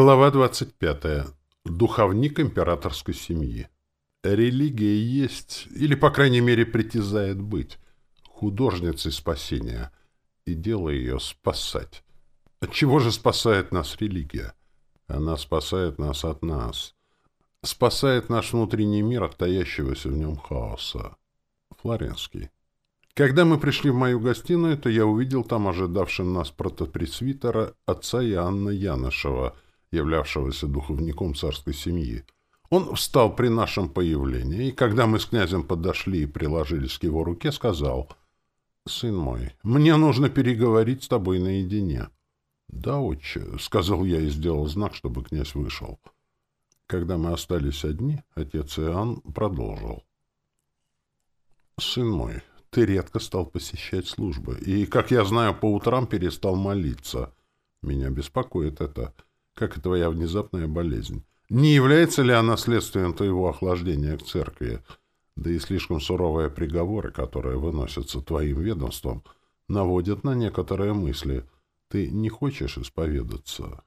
Глава 25. Духовник императорской семьи. Религия есть, или, по крайней мере, притязает быть, художницей спасения, и дело ее спасать. От чего же спасает нас религия? Она спасает нас от нас. Спасает наш внутренний мир от таящегося в нем хаоса. Флоренский. Когда мы пришли в мою гостиную, то я увидел там ожидавшим нас протопресвитера отца Иоанна Янышева — являвшегося духовником царской семьи. Он встал при нашем появлении, и когда мы с князем подошли и приложились к его руке, сказал, «Сын мой, мне нужно переговорить с тобой наедине». «Да, отче», — сказал я и сделал знак, чтобы князь вышел. Когда мы остались одни, отец Иоанн продолжил. «Сын мой, ты редко стал посещать службы, и, как я знаю, по утрам перестал молиться. Меня беспокоит это» как это твоя внезапная болезнь, не является ли она следствием твоего охлаждения к церкви, да и слишком суровые приговоры, которые выносятся твоим ведомством, наводят на некоторые мысли. Ты не хочешь исповедаться?»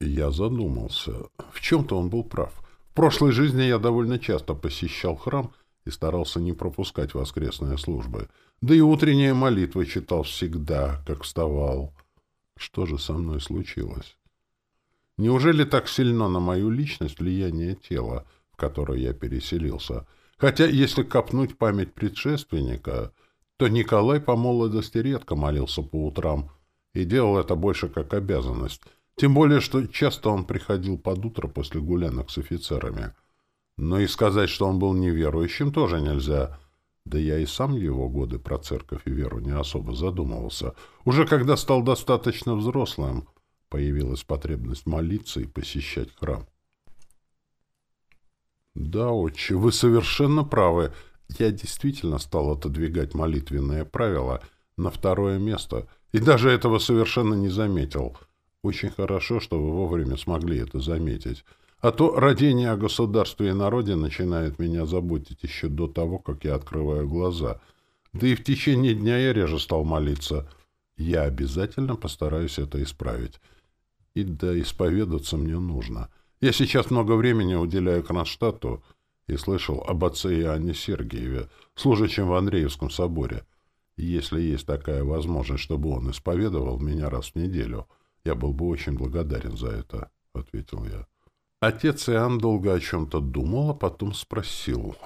Я задумался. В чем-то он был прав. В прошлой жизни я довольно часто посещал храм и старался не пропускать воскресные службы. Да и утренние молитвы читал всегда, как вставал. Что же со мной случилось? Неужели так сильно на мою личность влияние тела, в которое я переселился? Хотя, если копнуть память предшественника, то Николай по молодости редко молился по утрам и делал это больше как обязанность, тем более, что часто он приходил под утро после гулянок с офицерами. Но и сказать, что он был неверующим, тоже нельзя. Да я и сам его годы про церковь и веру не особо задумывался, уже когда стал достаточно взрослым — появилась потребность молиться и посещать храм. «Да, отче, вы совершенно правы. Я действительно стал отодвигать молитвенное правило на второе место, и даже этого совершенно не заметил. Очень хорошо, что вы вовремя смогли это заметить. А то родение о государстве и народе начинает меня заботить еще до того, как я открываю глаза. Да и в течение дня я реже стал молиться. Я обязательно постараюсь это исправить и да исповедаться мне нужно. Я сейчас много времени уделяю Кронштадту и слышал об отце Иоанне Сергееве, служащем в Андреевском соборе. Если есть такая возможность, чтобы он исповедовал меня раз в неделю, я был бы очень благодарен за это, — ответил я. Отец Иоанн долго о чем-то думал, а потом спросил.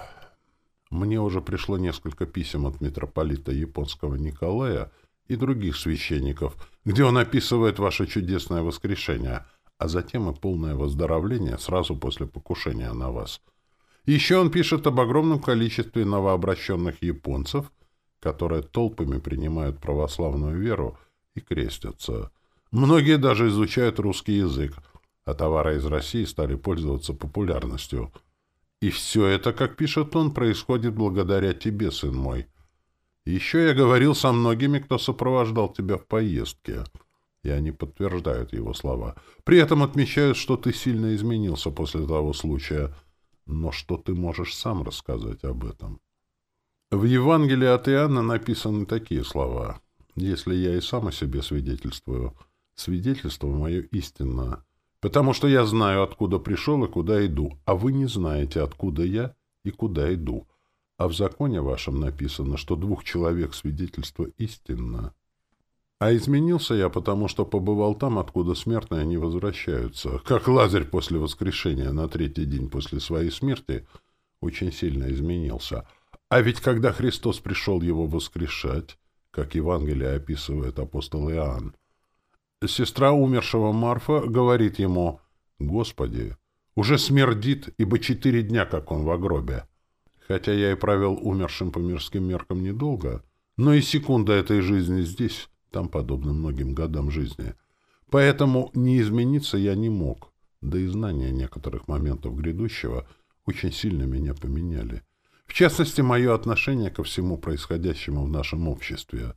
Мне уже пришло несколько писем от митрополита японского Николая — и других священников, где он описывает ваше чудесное воскрешение, а затем и полное выздоровление сразу после покушения на вас. Еще он пишет об огромном количестве новообращенных японцев, которые толпами принимают православную веру и крестятся. Многие даже изучают русский язык, а товары из России стали пользоваться популярностью. И все это, как пишет он, происходит благодаря тебе, сын мой. Еще я говорил со многими, кто сопровождал тебя в поездке. И они подтверждают его слова. При этом отмечают, что ты сильно изменился после того случая. Но что ты можешь сам рассказать об этом? В Евангелии от Иоанна написаны такие слова. «Если я и сам о себе свидетельствую, свидетельство мое истинно, потому что я знаю, откуда пришел и куда иду, а вы не знаете, откуда я и куда иду» а в законе вашем написано, что двух человек свидетельство истинно. А изменился я, потому что побывал там, откуда смертные не возвращаются. Как Лазарь после воскрешения на третий день после своей смерти очень сильно изменился. А ведь когда Христос пришел его воскрешать, как Евангелие описывает апостол Иоанн, сестра умершего Марфа говорит ему, «Господи, уже смердит, ибо четыре дня, как он в гробе» хотя я и провел умершим по мирским меркам недолго, но и секунда этой жизни здесь, там подобно многим годам жизни. Поэтому не измениться я не мог, да и знания некоторых моментов грядущего очень сильно меня поменяли. В частности, мое отношение ко всему происходящему в нашем обществе.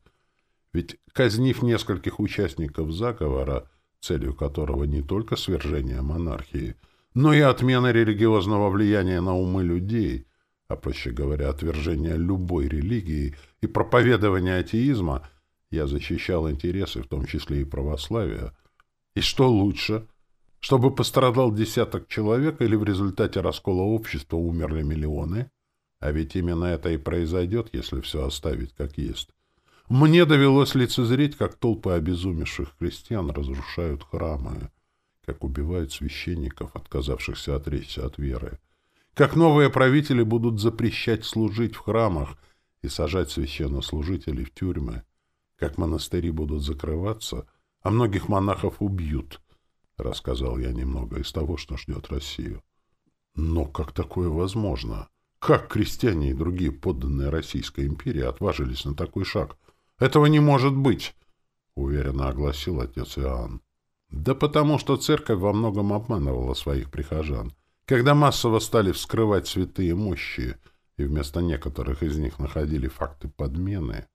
Ведь, казнив нескольких участников заговора, целью которого не только свержение монархии, но и отмена религиозного влияния на умы людей – а проще говоря, отвержение любой религии и проповедование атеизма, я защищал интересы, в том числе и православия. И что лучше? Чтобы пострадал десяток человек или в результате раскола общества умерли миллионы? А ведь именно это и произойдет, если все оставить как есть. Мне довелось лицезреть, как толпы обезумевших крестьян разрушают храмы, как убивают священников, отказавшихся отречься от веры как новые правители будут запрещать служить в храмах и сажать священнослужителей в тюрьмы, как монастыри будут закрываться, а многих монахов убьют, — рассказал я немного из того, что ждет Россию. Но как такое возможно? Как крестьяне и другие подданные Российской империи отважились на такой шаг? Этого не может быть, — уверенно огласил отец Иоанн. Да потому что церковь во многом обманывала своих прихожан — когда массово стали вскрывать святые мощи, и вместо некоторых из них находили факты подмены,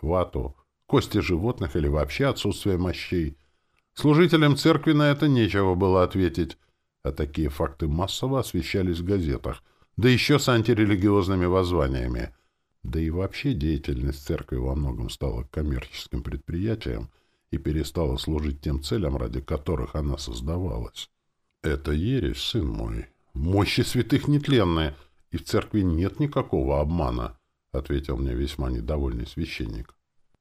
вату, кости животных или вообще отсутствие мощей, служителям церкви на это нечего было ответить, а такие факты массово освещались в газетах, да еще с антирелигиозными воззваниями. Да и вообще деятельность церкви во многом стала коммерческим предприятием и перестала служить тем целям, ради которых она создавалась. Это ересь, сын мой. Мощи святых нетленные, и в церкви нет никакого обмана, ответил мне весьма недовольный священник.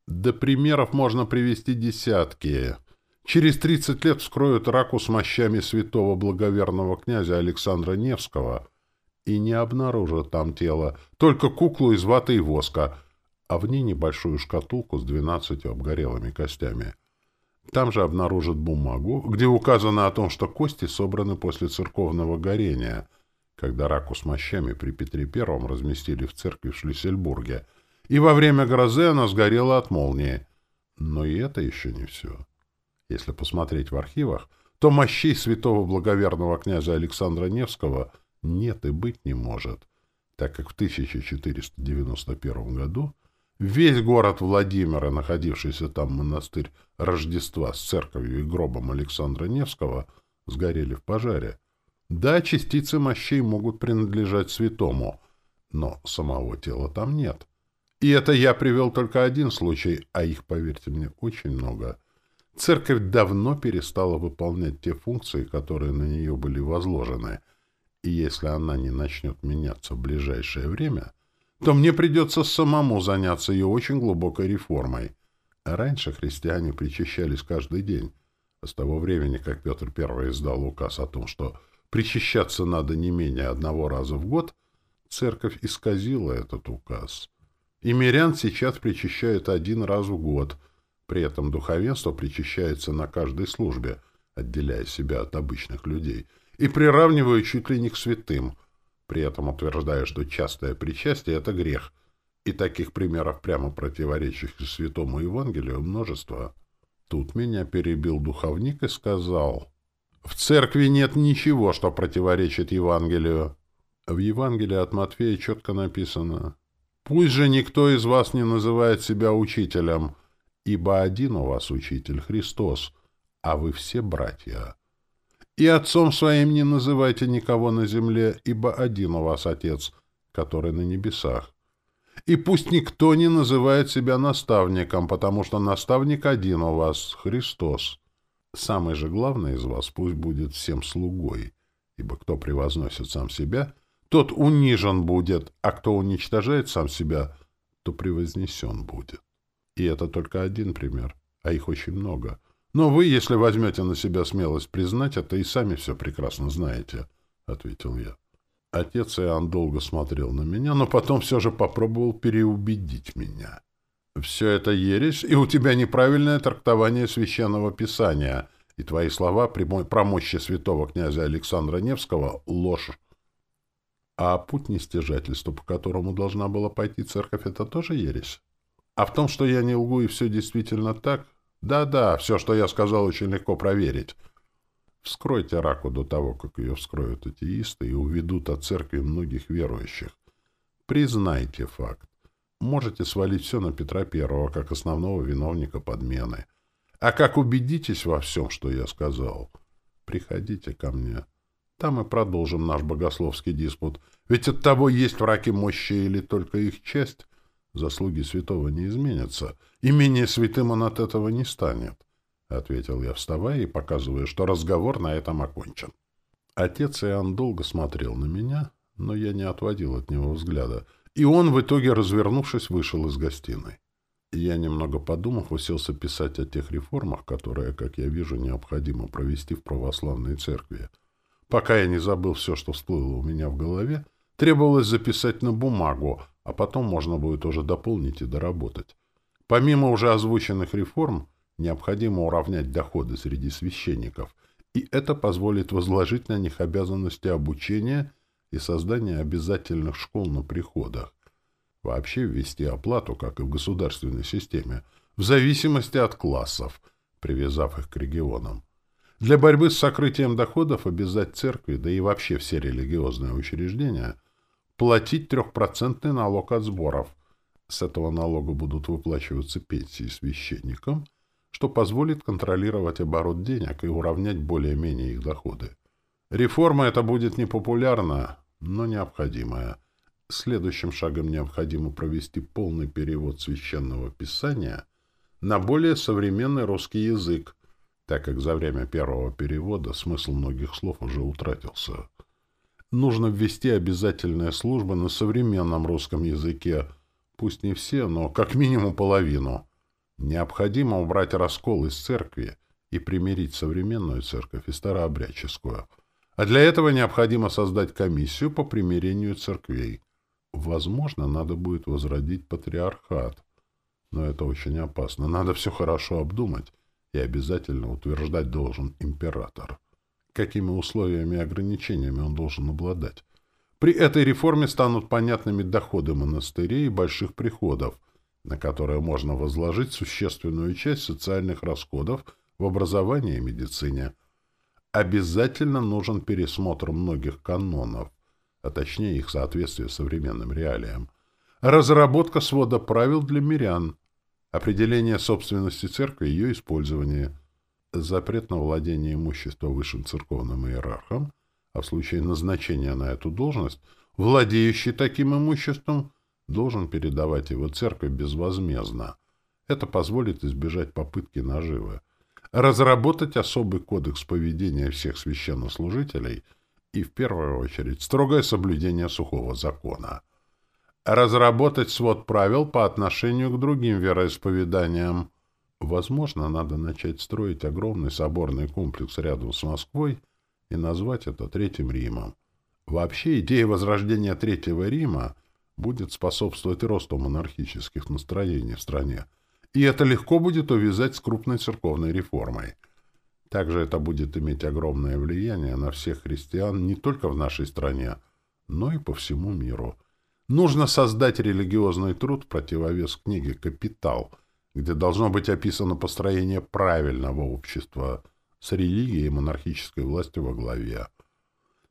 Да примеров можно привести десятки. Через 30 лет вскроют раку с мощами святого благоверного князя Александра Невского и не обнаружат там тело, только куклу из ваты и воска, а в ней небольшую шкатулку с двенадцатью обгорелыми костями — там же обнаружат бумагу, где указано о том, что кости собраны после церковного горения, когда раку с мощами при Петре Первом разместили в церкви в Шлиссельбурге, и во время грозы она сгорела от молнии. Но и это еще не все. Если посмотреть в архивах, то мощей святого благоверного князя Александра Невского нет и быть не может, так как в 1491 году весь город Владимира, находившийся там монастырь Рождества с церковью и гробом Александра Невского сгорели в пожаре. Да, частицы мощей могут принадлежать святому, но самого тела там нет. И это я привел только один случай, а их, поверьте мне, очень много. Церковь давно перестала выполнять те функции, которые на нее были возложены, и если она не начнет меняться в ближайшее время, то мне придется самому заняться ее очень глубокой реформой — Раньше христиане причащались каждый день, а с того времени, как Петр I издал указ о том, что причащаться надо не менее одного раза в год, церковь исказила этот указ. И мирян сейчас причащают один раз в год, при этом духовенство причащается на каждой службе, отделяя себя от обычных людей, и приравнивая чуть ли не к святым, при этом утверждая, что частое причастие — это грех, и таких примеров прямо противоречащих Святому Евангелию множество. Тут меня перебил духовник и сказал, «В церкви нет ничего, что противоречит Евангелию». В Евангелии от Матфея четко написано, «Пусть же никто из вас не называет себя учителем, ибо один у вас учитель Христос, а вы все братья». «И отцом своим не называйте никого на земле, ибо один у вас Отец, который на небесах». И пусть никто не называет себя наставником, потому что наставник один у вас — Христос. Самый же главный из вас пусть будет всем слугой, ибо кто превозносит сам себя, тот унижен будет, а кто уничтожает сам себя, то превознесен будет. И это только один пример, а их очень много. Но вы, если возьмете на себя смелость признать это, и сами все прекрасно знаете, — ответил я. Отец Иоанн долго смотрел на меня, но потом все же попробовал переубедить меня. «Все это ересь, и у тебя неправильное трактование Священного Писания, и твои слова про мощи святого князя Александра Невского — ложь. А путь нестяжательства, по которому должна была пойти церковь, это тоже ересь? А в том, что я не лгу и все действительно так? Да-да, все, что я сказал, очень легко проверить» вскройте раку до того, как ее вскроют атеисты и уведут от церкви многих верующих. Признайте факт. Можете свалить все на Петра Первого, как основного виновника подмены. А как убедитесь во всем, что я сказал, приходите ко мне. Там мы продолжим наш богословский диспут. Ведь от того, есть враки мощи или только их честь, заслуги святого не изменятся, и менее святым он от этого не станет. — ответил я, вставая и показывая, что разговор на этом окончен. Отец Иоанн долго смотрел на меня, но я не отводил от него взгляда, и он, в итоге развернувшись, вышел из гостиной. Я, немного подумав, уселся писать о тех реформах, которые, как я вижу, необходимо провести в православной церкви. Пока я не забыл все, что всплыло у меня в голове, требовалось записать на бумагу, а потом можно будет уже дополнить и доработать. Помимо уже озвученных реформ, необходимо уравнять доходы среди священников, и это позволит возложить на них обязанности обучения и создания обязательных школ на приходах, вообще ввести оплату, как и в государственной системе, в зависимости от классов, привязав их к регионам. Для борьбы с сокрытием доходов обязать церкви, да и вообще все религиозные учреждения, платить трехпроцентный налог от сборов. С этого налога будут выплачиваться пенсии священникам – что позволит контролировать оборот денег и уравнять более-менее их доходы. Реформа эта будет непопулярна, но необходимая. Следующим шагом необходимо провести полный перевод священного писания на более современный русский язык, так как за время первого перевода смысл многих слов уже утратился. Нужно ввести обязательные службы на современном русском языке, пусть не все, но как минимум половину – Необходимо убрать раскол из церкви и примирить современную церковь и старообрядческую. А для этого необходимо создать комиссию по примирению церквей. Возможно, надо будет возродить патриархат. Но это очень опасно. Надо все хорошо обдумать и обязательно утверждать должен император. Какими условиями и ограничениями он должен обладать? При этой реформе станут понятными доходы монастырей и больших приходов – на которое можно возложить существенную часть социальных расходов в образовании и медицине. Обязательно нужен пересмотр многих канонов, а точнее их соответствие современным реалиям. Разработка свода правил для мирян. Определение собственности церкви и ее использование. Запрет на владение имуществом высшим церковным иерархом, а в случае назначения на эту должность, владеющий таким имуществом – должен передавать его церкви безвозмездно. Это позволит избежать попытки наживы. Разработать особый кодекс поведения всех священнослужителей и, в первую очередь, строгое соблюдение сухого закона. Разработать свод правил по отношению к другим вероисповеданиям. Возможно, надо начать строить огромный соборный комплекс рядом с Москвой и назвать это Третьим Римом. Вообще, идея возрождения Третьего Рима – будет способствовать росту монархических настроений в стране, и это легко будет увязать с крупной церковной реформой. Также это будет иметь огромное влияние на всех христиан не только в нашей стране, но и по всему миру. Нужно создать религиозный труд в противовес книге «Капитал», где должно быть описано построение правильного общества с религией и монархической властью во главе.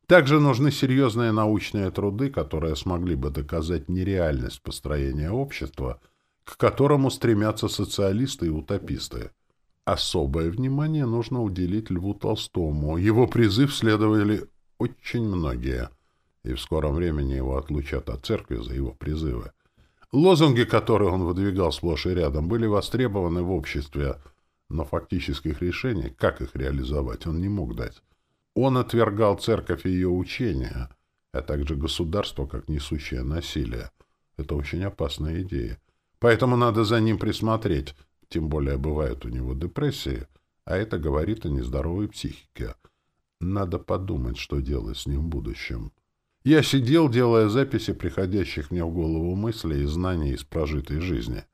Также нужны серьезные научные труды, которые смогли бы доказать нереальность построения общества, к которому стремятся социалисты и утописты. Особое внимание нужно уделить Льву Толстому. Его призыв следовали очень многие, и в скором времени его отлучат от церкви за его призывы. Лозунги, которые он выдвигал сплошь и рядом, были востребованы в обществе, но фактических решений, как их реализовать, он не мог дать. Он отвергал церковь и ее учения, а также государство как несущее насилие. Это очень опасная идея. Поэтому надо за ним присмотреть, тем более бывают у него депрессии, а это говорит о нездоровой психике. Надо подумать, что делать с ним в будущем. Я сидел, делая записи приходящих мне в голову мыслей и знаний из прожитой жизни.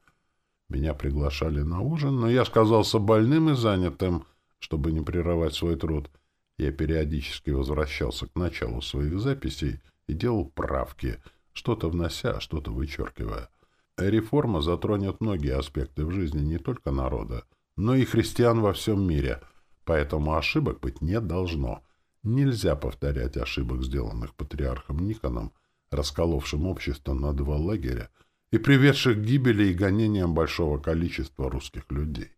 Меня приглашали на ужин, но я сказался больным и занятым, чтобы не прерывать свой труд — я периодически возвращался к началу своих записей и делал правки, что-то внося, что-то вычеркивая. Реформа затронет многие аспекты в жизни не только народа, но и христиан во всем мире, поэтому ошибок быть не должно. Нельзя повторять ошибок, сделанных патриархом Никоном, расколовшим общество на два лагеря и приведших к гибели и гонениям большого количества русских людей.